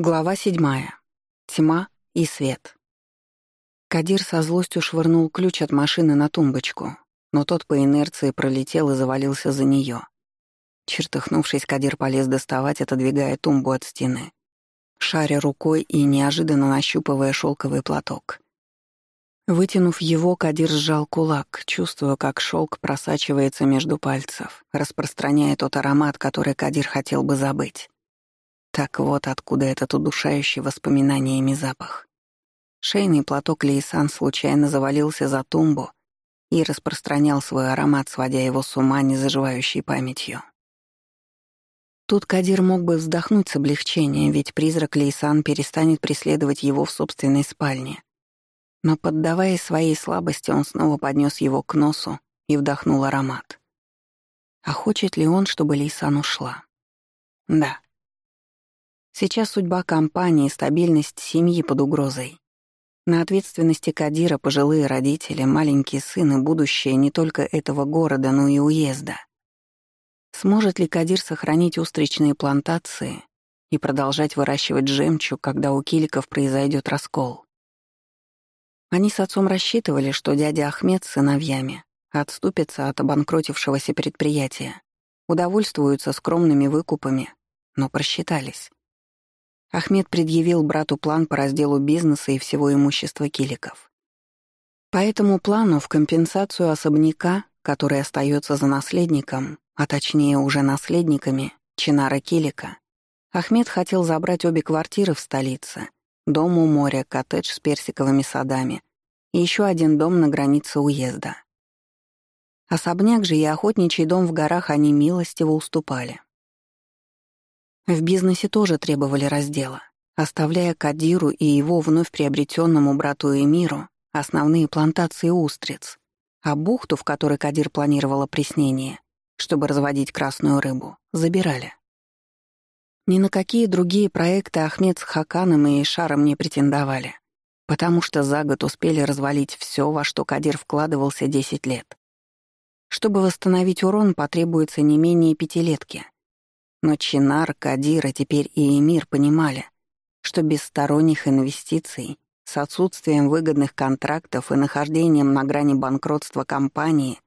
Глава седьмая. Тьма и свет. Кадир со злостью швырнул ключ от машины на тумбочку, но тот по инерции пролетел и завалился за нее. Чертыхнувшись, Кадир полез доставать, отодвигая тумбу от стены, шаря рукой и неожиданно нащупывая шелковый платок. Вытянув его, Кадир сжал кулак, чувствуя, как шелк просачивается между пальцев, распространяя тот аромат, который Кадир хотел бы забыть. Так вот откуда этот удушающий воспоминаниями запах. Шейный платок Лейсан случайно завалился за тумбу и распространял свой аромат, сводя его с ума незаживающей памятью. Тут Кадир мог бы вздохнуть с облегчением, ведь призрак Лейсан перестанет преследовать его в собственной спальне. Но, поддавая своей слабости, он снова поднес его к носу и вдохнул аромат. А хочет ли он, чтобы Лейсан ушла? Да. Сейчас судьба компании и стабильность семьи под угрозой. На ответственности Кадира пожилые родители, маленький сын и будущее не только этого города, но и уезда. Сможет ли Кадир сохранить устричные плантации и продолжать выращивать жемчуг, когда у киликов произойдет раскол? Они с отцом рассчитывали, что дядя Ахмед с сыновьями отступятся от обанкротившегося предприятия, удовольствуются скромными выкупами, но просчитались. Ахмед предъявил брату план по разделу бизнеса и всего имущества киликов. По этому плану в компенсацию особняка, который остается за наследником, а точнее уже наследниками, Чинара Килика, Ахмед хотел забрать обе квартиры в столице, дом у моря, коттедж с персиковыми садами и еще один дом на границе уезда. Особняк же и охотничий дом в горах они милостиво уступали. В бизнесе тоже требовали раздела, оставляя Кадиру и его вновь приобретенному брату Эмиру основные плантации устриц, а бухту, в которой Кадир планировал опреснение, чтобы разводить красную рыбу, забирали. Ни на какие другие проекты Ахмед с Хаканом и Шаром не претендовали, потому что за год успели развалить все, во что Кадир вкладывался 10 лет. Чтобы восстановить урон, потребуется не менее пятилетки — но Чинар, Кадир, а теперь и Эмир понимали, что без сторонних инвестиций, с отсутствием выгодных контрактов и нахождением на грани банкротства компании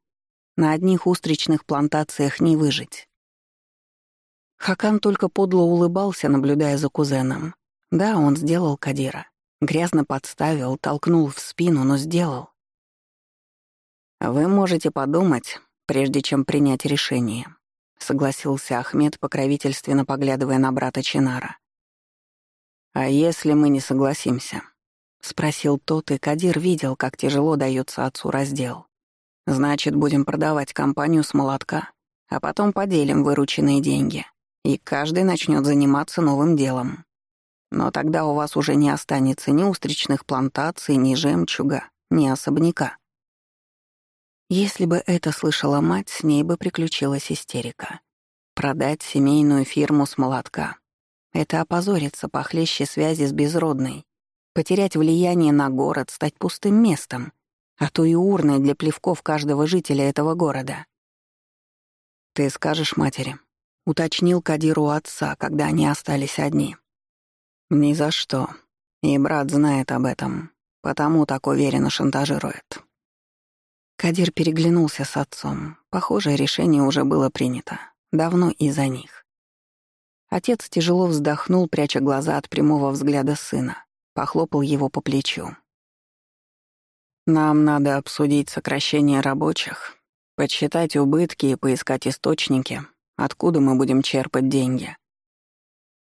на одних устричных плантациях не выжить. Хакан только подло улыбался, наблюдая за кузеном. Да, он сделал Кадира. Грязно подставил, толкнул в спину, но сделал. Вы можете подумать, прежде чем принять решение, — согласился Ахмед, покровительственно поглядывая на брата Чинара. «А если мы не согласимся?» — спросил тот, и Кадир видел, как тяжело дается отцу раздел. «Значит, будем продавать компанию с молотка, а потом поделим вырученные деньги, и каждый начнет заниматься новым делом. Но тогда у вас уже не останется ни устричных плантаций, ни жемчуга, ни особняка. Если бы это слышала мать, с ней бы приключилась истерика. Продать семейную фирму с молотка. Это опозориться похлеще связи с безродной. Потерять влияние на город, стать пустым местом, а то и урной для плевков каждого жителя этого города. «Ты скажешь матери», — уточнил Кадиру отца, когда они остались одни. «Ни за что. И брат знает об этом, потому так уверенно шантажирует». Кадир переглянулся с отцом. Похожее решение уже было принято. Давно из-за них. Отец тяжело вздохнул, пряча глаза от прямого взгляда сына. Похлопал его по плечу. «Нам надо обсудить сокращение рабочих, подсчитать убытки и поискать источники, откуда мы будем черпать деньги.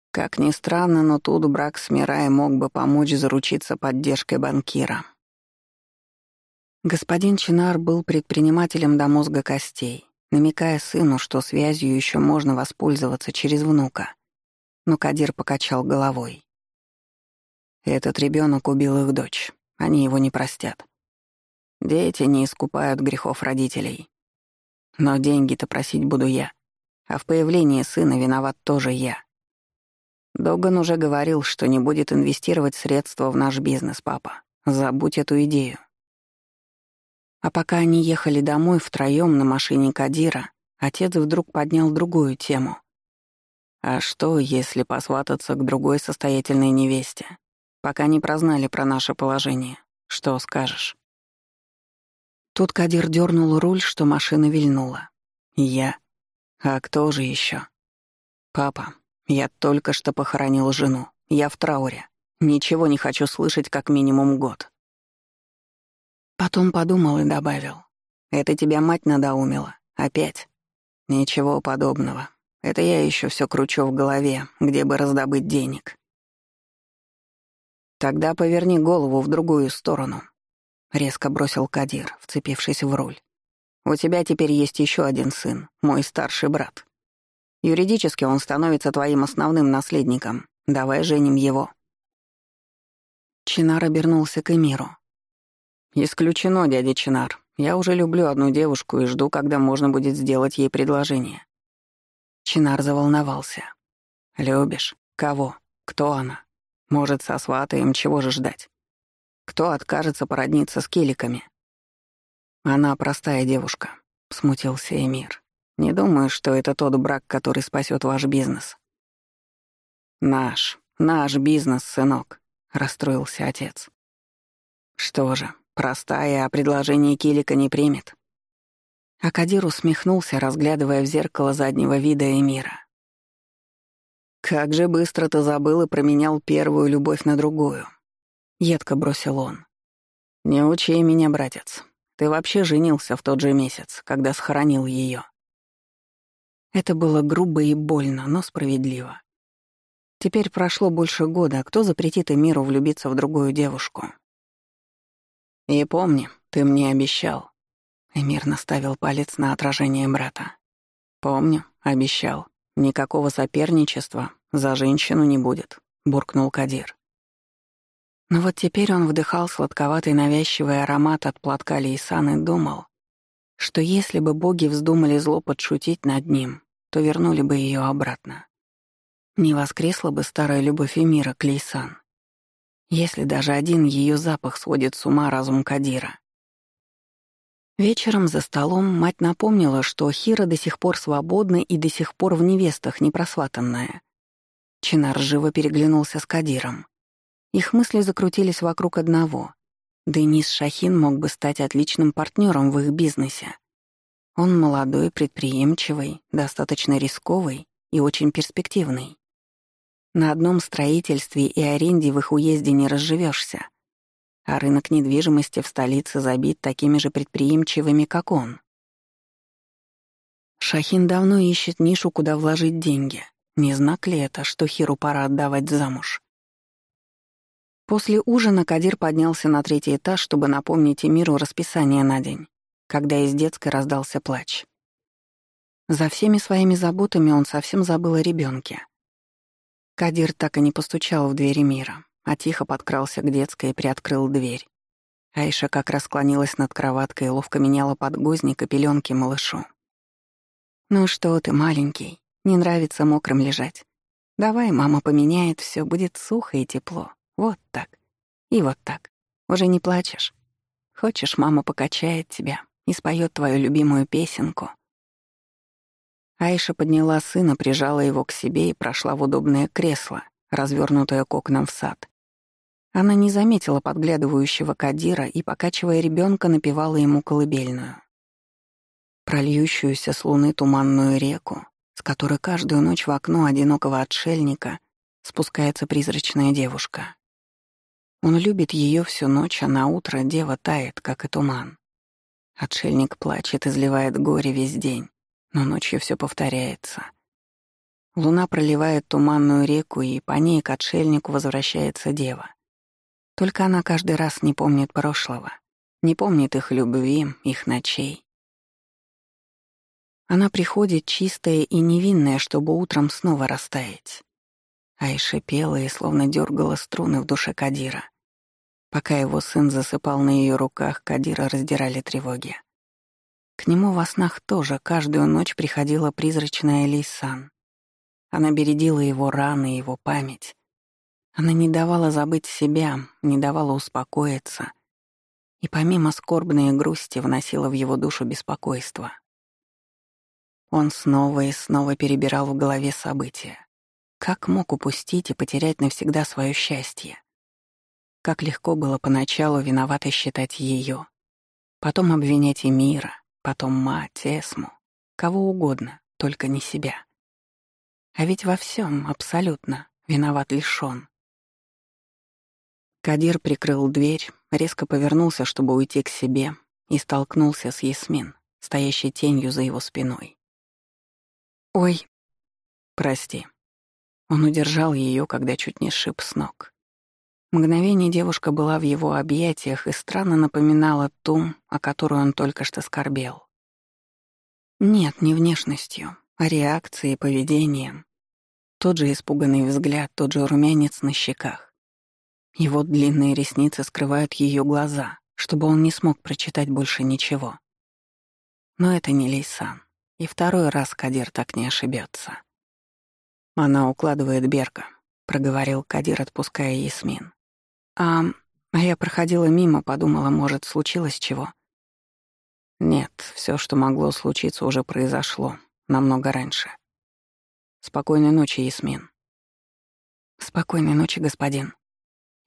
Как ни странно, но тут брак с Мирай мог бы помочь заручиться поддержкой банкира». Господин Чинар был предпринимателем до мозга костей, намекая сыну, что связью еще можно воспользоваться через внука. Но Кадир покачал головой. Этот ребенок убил их дочь. Они его не простят. Дети не искупают грехов родителей. Но деньги-то просить буду я. А в появлении сына виноват тоже я. Доган уже говорил, что не будет инвестировать средства в наш бизнес, папа. Забудь эту идею. А пока они ехали домой втроём на машине Кадира, отец вдруг поднял другую тему. А что, если посвататься к другой состоятельной невесте? Пока не прознали про наше положение. Что скажешь?» Тут Кадир дернул руль, что машина вильнула. «Я? А кто же еще? «Папа, я только что похоронил жену. Я в трауре. Ничего не хочу слышать как минимум год». Потом подумал и добавил. «Это тебя мать надоумила. Опять?» «Ничего подобного. Это я еще все кручу в голове, где бы раздобыть денег». «Тогда поверни голову в другую сторону», — резко бросил Кадир, вцепившись в руль. «У тебя теперь есть еще один сын, мой старший брат. Юридически он становится твоим основным наследником. Давай женим его». Чинар обернулся к Эмиру. «Исключено, дядя Чинар. Я уже люблю одну девушку и жду, когда можно будет сделать ей предложение». Чинар заволновался. «Любишь? Кого? Кто она?» Может, со сватаем, чего же ждать? Кто откажется породниться с киликами? Она простая девушка, смутился Эмир. Не думаю, что это тот брак, который спасет ваш бизнес. Наш, наш бизнес, сынок, расстроился отец. Что же, простая, а предложение Килика не примет. Акадир усмехнулся, разглядывая в зеркало заднего вида Эмира. «Как же быстро ты забыл и променял первую любовь на другую», — едко бросил он. «Не учи меня, братец. Ты вообще женился в тот же месяц, когда схоронил ее. Это было грубо и больно, но справедливо. Теперь прошло больше года, а кто запретит миру влюбиться в другую девушку? «И помни, ты мне обещал». Эмир наставил палец на отражение брата. «Помню, обещал. «Никакого соперничества за женщину не будет», — буркнул Кадир. Но вот теперь он вдыхал сладковатый навязчивый аромат от платка Лейсан и думал, что если бы боги вздумали зло подшутить над ним, то вернули бы ее обратно. Не воскресла бы старая любовь Эмира к Лейсан. Если даже один ее запах сводит с ума разум Кадира. Вечером за столом мать напомнила, что Хира до сих пор свободна и до сих пор в невестах не просватанная. Чинар живо переглянулся с Кадиром. Их мысли закрутились вокруг одного. Денис Шахин мог бы стать отличным партнером в их бизнесе. Он молодой, предприимчивый, достаточно рисковый и очень перспективный. На одном строительстве и аренде в их уезде не разживешься а рынок недвижимости в столице забит такими же предприимчивыми, как он. Шахин давно ищет нишу, куда вложить деньги. Не знак ли это, что Хиру пора отдавать замуж? После ужина Кадир поднялся на третий этаж, чтобы напомнить Эмиру расписание на день, когда из детской раздался плач. За всеми своими заботами он совсем забыл о ребенке. Кадир так и не постучал в дверь мира, а тихо подкрался к детской и приоткрыл дверь. Айша как раз склонилась над кроваткой и ловко меняла подгузник и пеленки малышу. «Ну что ты, маленький, не нравится мокрым лежать. Давай, мама поменяет, все будет сухо и тепло. Вот так. И вот так. Уже не плачешь? Хочешь, мама покачает тебя и споет твою любимую песенку?» Айша подняла сына, прижала его к себе и прошла в удобное кресло, развернутое к окнам в сад. Она не заметила подглядывающего Кадира и, покачивая ребенка, напевала ему колыбельную. Прольющуюся с луны туманную реку, с которой каждую ночь в окно одинокого отшельника спускается призрачная девушка. Он любит ее всю ночь, а на утро дева тает, как и туман. Отшельник плачет, изливает горе весь день, но ночью все повторяется. Луна проливает туманную реку, и по ней к отшельнику возвращается дева. Только она каждый раз не помнит прошлого, не помнит их любви, их ночей. Она приходит чистая и невинная, чтобы утром снова растаять. Айша пела и словно дергала струны в душе Кадира. Пока его сын засыпал на ее руках, Кадира раздирали тревоги. К нему во снах тоже каждую ночь приходила призрачная Лейсан. Она бередила его раны его память, она не давала забыть себя, не давала успокоиться. И помимо скорбной грусти вносила в его душу беспокойство. Он снова и снова перебирал в голове события, Как мог упустить и потерять навсегда свое счастье? Как легко было поначалу виновато считать ее, потом обвинять и мира, потом мать, Эсму, кого угодно, только не себя. А ведь во всем абсолютно виноват лишь он. Кадир прикрыл дверь, резко повернулся, чтобы уйти к себе, и столкнулся с Ясмин, стоящей тенью за его спиной. «Ой, прости». Он удержал ее, когда чуть не сшиб с ног. Мгновение девушка была в его объятиях и странно напоминала ту, о которой он только что скорбел. Нет, не внешностью, а реакцией и поведением. Тот же испуганный взгляд, тот же румянец на щеках. Его длинные ресницы скрывают ее глаза, чтобы он не смог прочитать больше ничего. Но это не Лейсан, и второй раз Кадир так не ошибется. Она укладывает Берка, проговорил Кадир, отпуская Ясмин. А, я проходила мимо, подумала, может, случилось чего. Нет, все, что могло случиться, уже произошло. Намного раньше. Спокойной ночи, Ясмин. Спокойной ночи, господин.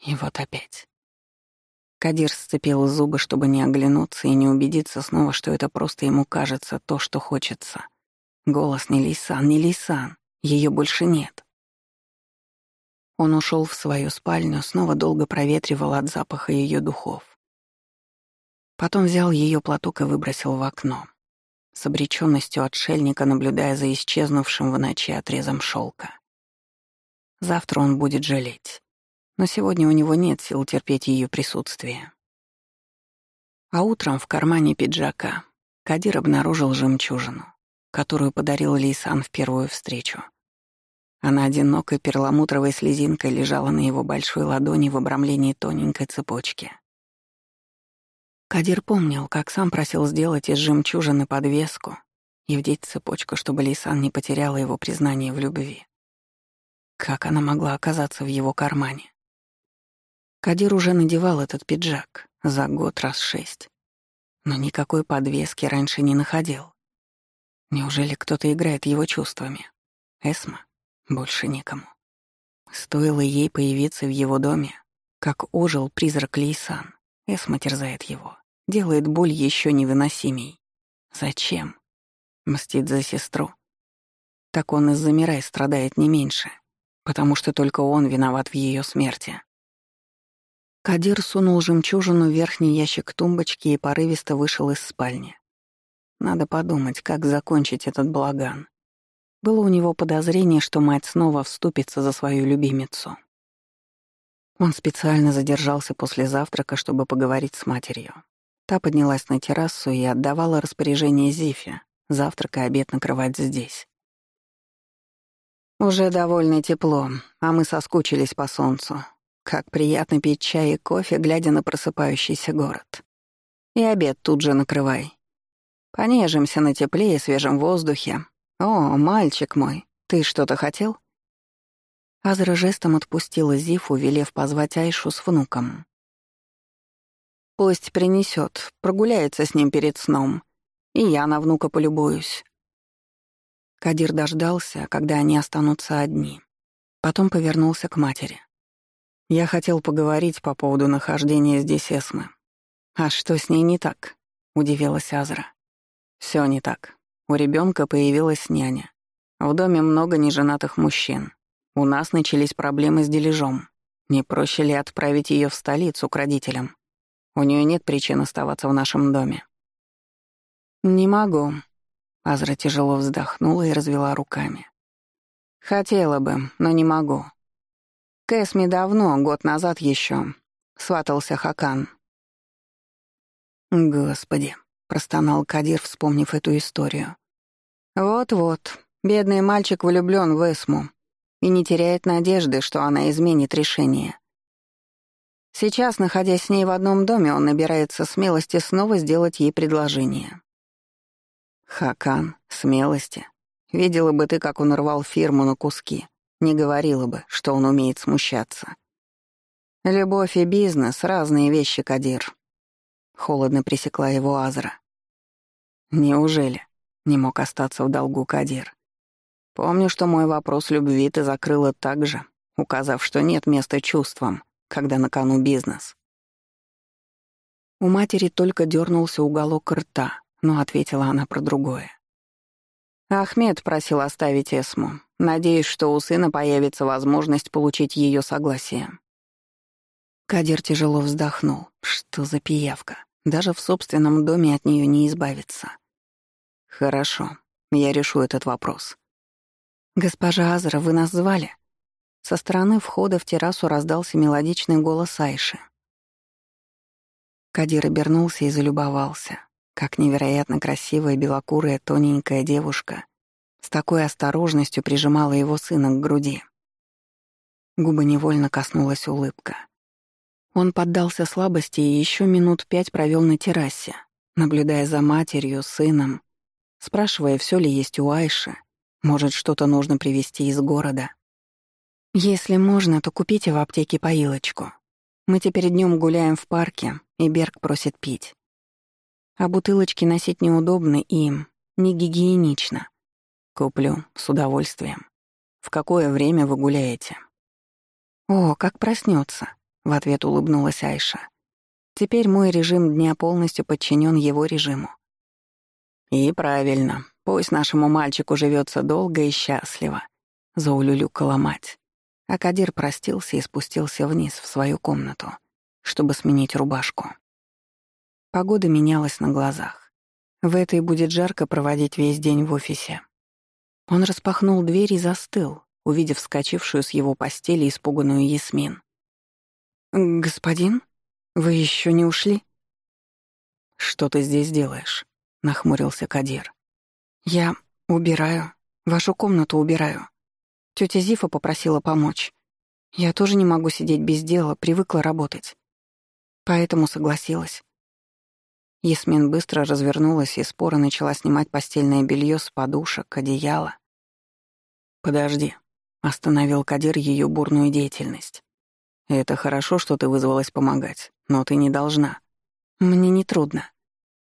И вот опять. Кадир сцепил зубы, чтобы не оглянуться и не убедиться снова, что это просто ему кажется то, что хочется. Голос не Лейсан, не Лейсан. Ее больше нет. Он ушел в свою спальню, снова долго проветривал от запаха ее духов. Потом взял ее платок и выбросил в окно, с обреченностью отшельника, наблюдая за исчезнувшим в ночи отрезом шелка. Завтра он будет жалеть, но сегодня у него нет сил терпеть ее присутствие. А утром в кармане пиджака Кадир обнаружил жемчужину, которую подарил Лейсан в первую встречу — она одинокой перламутровой слезинкой лежала на его большой ладони в обрамлении тоненькой цепочки. Кадир помнил, как сам просил сделать из жемчужины подвеску и вдеть цепочку, чтобы Лейсан не потеряла его признание в любви. Как она могла оказаться в его кармане? Кадир уже надевал этот пиджак за год раз шесть, но никакой подвески раньше не находил. Неужели кто-то играет его чувствами? Эсма? Больше никому. Стоило ей появиться в его доме, как ожил призрак Лейсан. Эсма терзает его, делает боль еще невыносимей. Зачем? Мстит за сестру. Так он из-за Мирай страдает не меньше, потому что только он виноват в ее смерти. Кадир сунул жемчужину в верхний ящик тумбочки и порывисто вышел из спальни. Надо подумать, как закончить этот балаган. Было у него подозрение, что мать снова вступится за свою любимицу. Он специально задержался после завтрака, чтобы поговорить с матерью. Та поднялась на террасу и отдавала распоряжение Зифе завтрак и обед накрывать здесь. «Уже довольно тепло, а мы соскучились по солнцу. Как приятно пить чай и кофе, глядя на просыпающийся город. И обед тут же накрывай. Понежимся на тепле и свежем воздухе, «О, мальчик мой, ты что-то хотел?» Азра жестом отпустила Зифу, велев позвать Айшу с внуком. «Пусть принесет, прогуляется с ним перед сном, и я на внука полюбуюсь». Кадир дождался, когда они останутся одни. Потом повернулся к матери. «Я хотел поговорить по поводу нахождения здесь Эсмы. А что с ней не так?» — удивилась Азра. Все не так. У ребенка появилась няня. В доме много неженатых мужчин. У нас начались проблемы с дележом. Не проще ли отправить ее в столицу к родителям? У нее нет причин оставаться в нашем доме. «Не могу», — Азра тяжело вздохнула и развела руками. «Хотела бы, но не могу. Кэсми давно, год назад еще, сватался Хакан». «Господи», — простонал Кадир, вспомнив эту историю. «Вот-вот, бедный мальчик влюблён в Эсму и не теряет надежды, что она изменит решение. Сейчас, находясь с ней в одном доме, он набирается смелости снова сделать ей предложение». «Хакан, смелости. Видела бы ты, как он рвал фирму на куски. Не говорила бы, что он умеет смущаться. Любовь и бизнес — разные вещи, Кадир. Холодно пресекла его Азра. «Неужели?» — не мог остаться в долгу Кадир. Помню, что мой вопрос любви ты закрыла так же, указав, что нет места чувствам, когда на кону бизнес. У матери только дернулся уголок рта, но ответила она про другое. Ахмед просил оставить Эсму, надеясь, что у сына появится возможность получить ее согласие. Кадир тяжело вздохнул. Что за пиявка? Даже в собственном доме от нее не избавиться. Хорошо, я решу этот вопрос. «Госпожа Азра, вы нас звали?» Со стороны входа в террасу раздался мелодичный голос Айши. Кадир обернулся и залюбовался, как невероятно красивая белокурая тоненькая девушка с такой осторожностью прижимала его сына к груди. Губы невольно коснулась улыбка. Он поддался слабости и еще минут пять провел на террасе, наблюдая за матерью, сыном, спрашивая, все ли есть у Айши, может, что-то нужно привезти из города. Если можно, то купите в аптеке поилочку. Мы теперь днем гуляем в парке, и Берг просит пить. А бутылочки носить неудобно им, не гигиенично. Куплю, с удовольствием. В какое время вы гуляете? О, как проснется, в ответ улыбнулась Айша. Теперь мой режим дня полностью подчинен его режиму. И правильно. Пусть нашему мальчику живется долго и счастливо», — заулюлюкала мать. А Кадир простился и спустился вниз в свою комнату, чтобы сменить рубашку. Погода менялась на глазах. В этой будет жарко проводить весь день в офисе. Он распахнул дверь и застыл, увидев вскочившую с его постели испуганную Ясмин. «Господин, вы еще не ушли?» «Что ты здесь делаешь?» — нахмурился Кадир. «Я убираю. Вашу комнату убираю. Тётя Зифа попросила помочь. Я тоже не могу сидеть без дела, привыкла работать. Поэтому согласилась». Ясмин быстро развернулась и споро начала снимать постельное белье с подушек, одеяла. «Подожди», — остановил Кадир ее бурную деятельность. «Это хорошо, что ты вызвалась помогать, но ты не должна. Мне не трудно».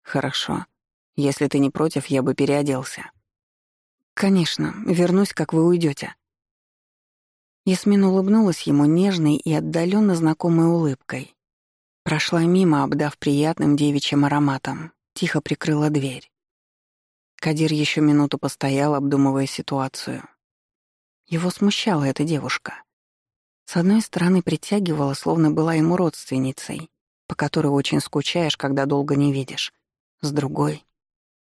«Хорошо. Если ты не против, я бы переоделся». «Конечно, вернусь, как вы уйдете. Ясмин улыбнулась ему нежной и отдаленно знакомой улыбкой. Прошла мимо, обдав приятным девичьим ароматом, тихо прикрыла дверь. Кадир еще минуту постоял, обдумывая ситуацию. Его смущала эта девушка. С одной стороны, притягивала, словно была ему родственницей, по которой очень скучаешь, когда долго не видишь. С другой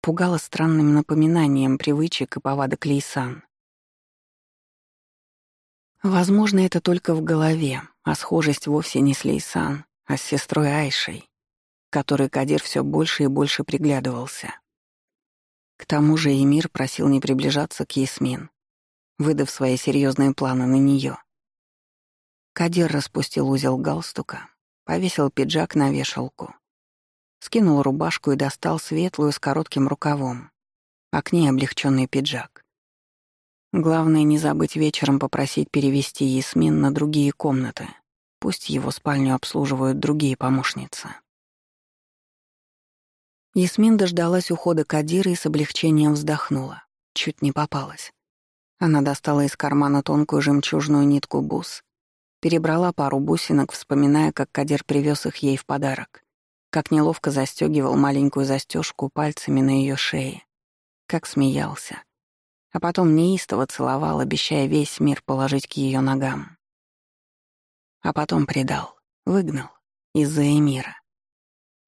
пугала странным напоминанием привычек и повадок Лейсан. Возможно, это только в голове, а схожесть вовсе не с Лейсан, а с сестрой Айшей, которой Кадир все больше и больше приглядывался. К тому же Эмир просил не приближаться к Ясмин, выдав свои серьезные планы на нее. Кадир распустил узел галстука, повесил пиджак на вешалку, скинул рубашку и достал светлую с коротким рукавом, а к ней облегченный пиджак. Главное не забыть вечером попросить перевести Ясмин на другие комнаты. Пусть его спальню обслуживают другие помощницы. Ясмин дождалась ухода Кадира и с облегчением вздохнула. Чуть не попалась. Она достала из кармана тонкую жемчужную нитку бус, перебрала пару бусинок, вспоминая, как Кадир привез их ей в подарок как неловко застегивал маленькую застежку пальцами на ее шее, как смеялся, а потом неистово целовал, обещая весь мир положить к ее ногам. А потом предал, выгнал из-за Эмира.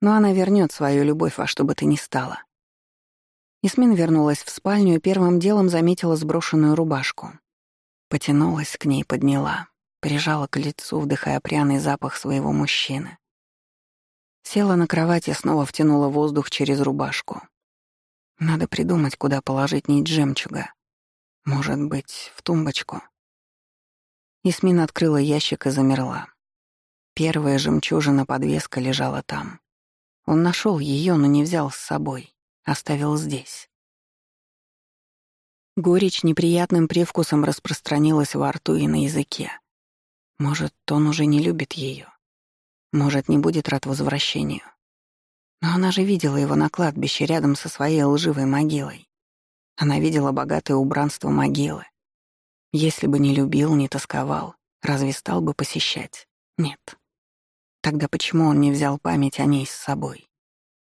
Но она вернет свою любовь во что бы то ни стало. Исмин вернулась в спальню и первым делом заметила сброшенную рубашку. Потянулась к ней, подняла, прижала к лицу, вдыхая пряный запах своего мужчины. Села на кровати и снова втянула воздух через рубашку. Надо придумать, куда положить нить жемчуга. Может быть, в тумбочку. Исмин открыла ящик и замерла. Первая жемчужина-подвеска лежала там. Он нашел ее, но не взял с собой. Оставил здесь. Горечь неприятным привкусом распространилась во рту и на языке. Может, он уже не любит ее. Может, не будет рад возвращению. Но она же видела его на кладбище рядом со своей лживой могилой. Она видела богатое убранство могилы. Если бы не любил, не тосковал, разве стал бы посещать? Нет. Тогда почему он не взял память о ней с собой?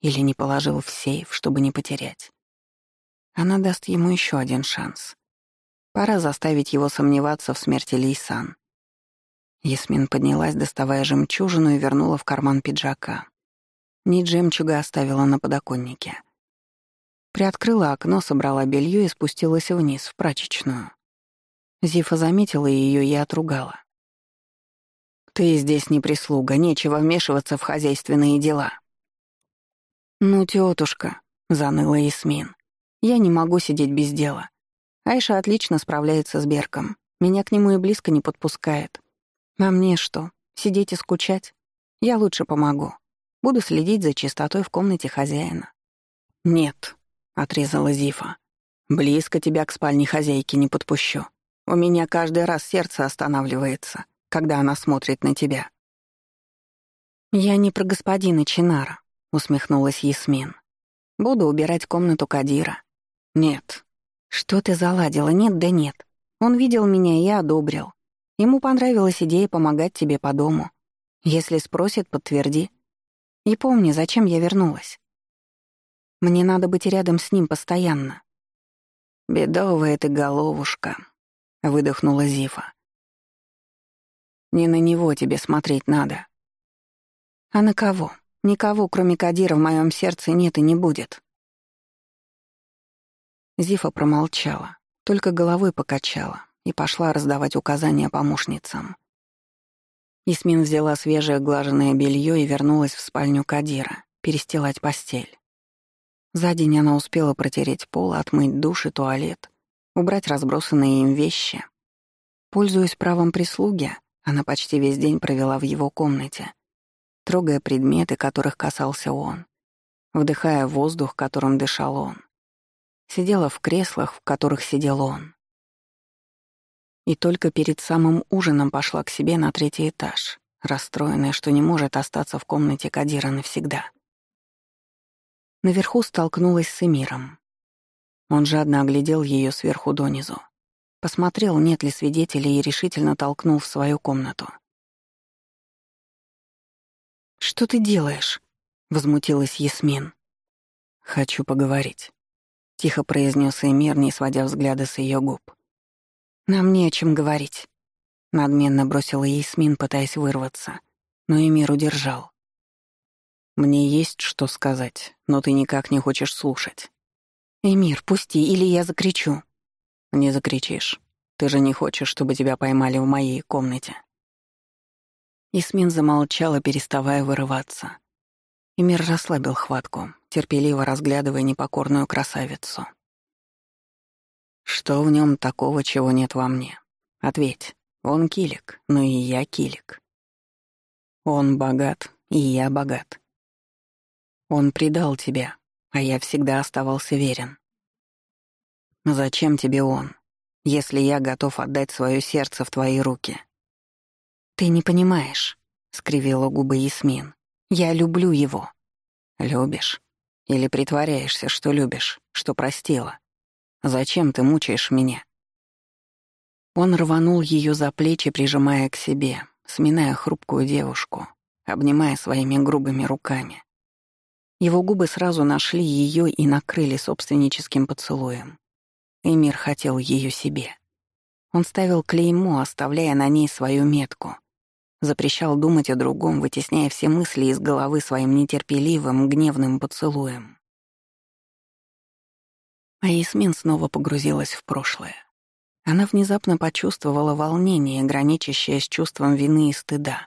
Или не положил в сейф, чтобы не потерять? Она даст ему еще один шанс. Пора заставить его сомневаться в смерти Лейсан. Ясмин поднялась, доставая жемчужину, и вернула в карман пиджака. Нить жемчуга оставила на подоконнике. Приоткрыла окно, собрала белье и спустилась вниз, в прачечную. Зифа заметила ее и отругала. «Ты здесь не прислуга, нечего вмешиваться в хозяйственные дела». «Ну, тетушка», — заныла Ясмин, — «я не могу сидеть без дела. Айша отлично справляется с Берком, меня к нему и близко не подпускает. А мне что, сидеть и скучать? Я лучше помогу. Буду следить за чистотой в комнате хозяина». «Нет», отрезала Зифа. «Близко тебя к спальне хозяйки не подпущу. У меня каждый раз сердце останавливается, когда она смотрит на тебя». «Я не про господина Чинара», — усмехнулась Ясмин. «Буду убирать комнату Кадира». «Нет». «Что ты заладила? Нет да нет. Он видел меня и одобрил. Ему понравилась идея помогать тебе по дому. Если спросит, подтверди. И помни, зачем я вернулась. Мне надо быть рядом с ним постоянно. «Бедовая ты головушка», — выдохнула Зифа. «Не на него тебе смотреть надо». «А на кого? Никого, кроме Кадира, в моем сердце нет и не будет». Зифа промолчала, только головой покачала и пошла раздавать указания помощницам. Исмин взяла свежее глаженное белье и вернулась в спальню Кадира, перестилать постель. За день она успела протереть пол, отмыть душ и туалет, убрать разбросанные им вещи. Пользуясь правом прислуги, она почти весь день провела в его комнате, трогая предметы, которых касался он, вдыхая воздух, которым дышал он. Сидела в креслах, в которых сидел он. И только перед самым ужином пошла к себе на третий этаж, расстроенная, что не может остаться в комнате Кадира навсегда. Наверху столкнулась с Эмиром. Он жадно оглядел ее сверху донизу. Посмотрел, нет ли свидетелей, и решительно толкнул в свою комнату. «Что ты делаешь?» — возмутилась Ясмин. «Хочу поговорить», — тихо произнес Эмир, не сводя взгляда с ее губ. «Нам не о чем говорить», — надменно бросила Ясмин, пытаясь вырваться, но Эмир удержал. Мне есть что сказать, но ты никак не хочешь слушать. Эмир, пусти, или я закричу. Не закричишь. Ты же не хочешь, чтобы тебя поймали в моей комнате. Исмин замолчала, переставая вырываться. Эмир расслабил хватку, терпеливо разглядывая непокорную красавицу. Что в нем такого, чего нет во мне? Ответь. Он килик, но и я килик. Он богат, и я богат. Он предал тебя, а я всегда оставался верен. Зачем тебе он, если я готов отдать свое сердце в твои руки? Ты не понимаешь, скривила губы Ясмин. Я люблю его. Любишь? Или притворяешься, что любишь, что простила? Зачем ты мучаешь меня? Он рванул ее за плечи, прижимая к себе, сминая хрупкую девушку, обнимая своими грубыми руками. Его губы сразу нашли ее и накрыли собственническим поцелуем. Эмир хотел ее себе. Он ставил клеймо, оставляя на ней свою метку. Запрещал думать о другом, вытесняя все мысли из головы своим нетерпеливым, гневным поцелуем. А Ясмин снова погрузилась в прошлое. Она внезапно почувствовала волнение, граничащее с чувством вины и стыда.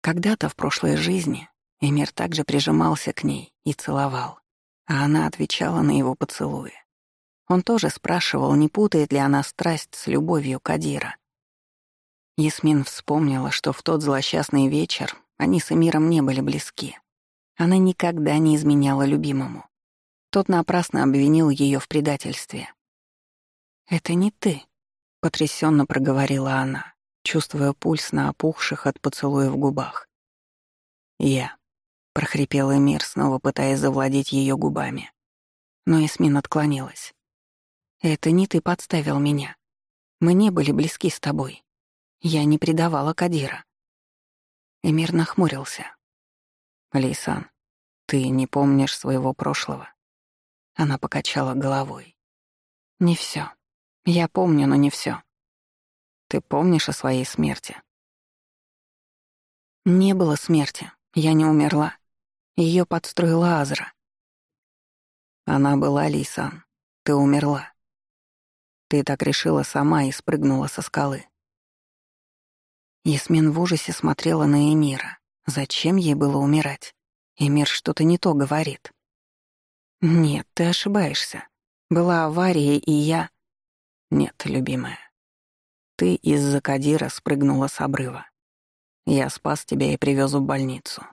Когда-то в прошлой жизни Эмир также прижимался к ней и целовал, а она отвечала на его поцелуи. Он тоже спрашивал, не путает ли она страсть с любовью Кадира. Ясмин вспомнила, что в тот злосчастный вечер они с Эмиром не были близки. Она никогда не изменяла любимому. Тот напрасно обвинил ее в предательстве. «Это не ты», — потрясенно проговорила она, чувствуя пульс на опухших от поцелуев губах. «Я», прохрипел Эмир, снова пытаясь завладеть ее губами. Но Эсмин отклонилась. Это не ты подставил меня. Мы не были близки с тобой. Я не предавала Кадира. Эмир нахмурился. «Лейсан, ты не помнишь своего прошлого?» Она покачала головой. «Не все. Я помню, но не все. Ты помнишь о своей смерти?» «Не было смерти. Я не умерла. Ее подстроила Азра». «Она была, Лейсан. Ты умерла. Ты так решила сама и спрыгнула со скалы. Ясмин в ужасе смотрела на Эмира. Зачем ей было умирать? Эмир что-то не то говорит. «Нет, ты ошибаешься. Была авария, и я...» «Нет, любимая. Ты из-за Кадира спрыгнула с обрыва. Я спас тебя и привез в больницу.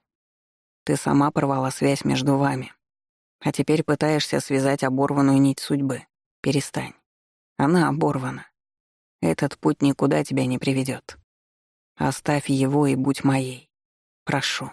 Ты сама порвала связь между вами. А теперь пытаешься связать оборванную нить судьбы. Перестань. Она оборвана. Этот путь никуда тебя не приведет. Оставь его и будь моей. Прошу.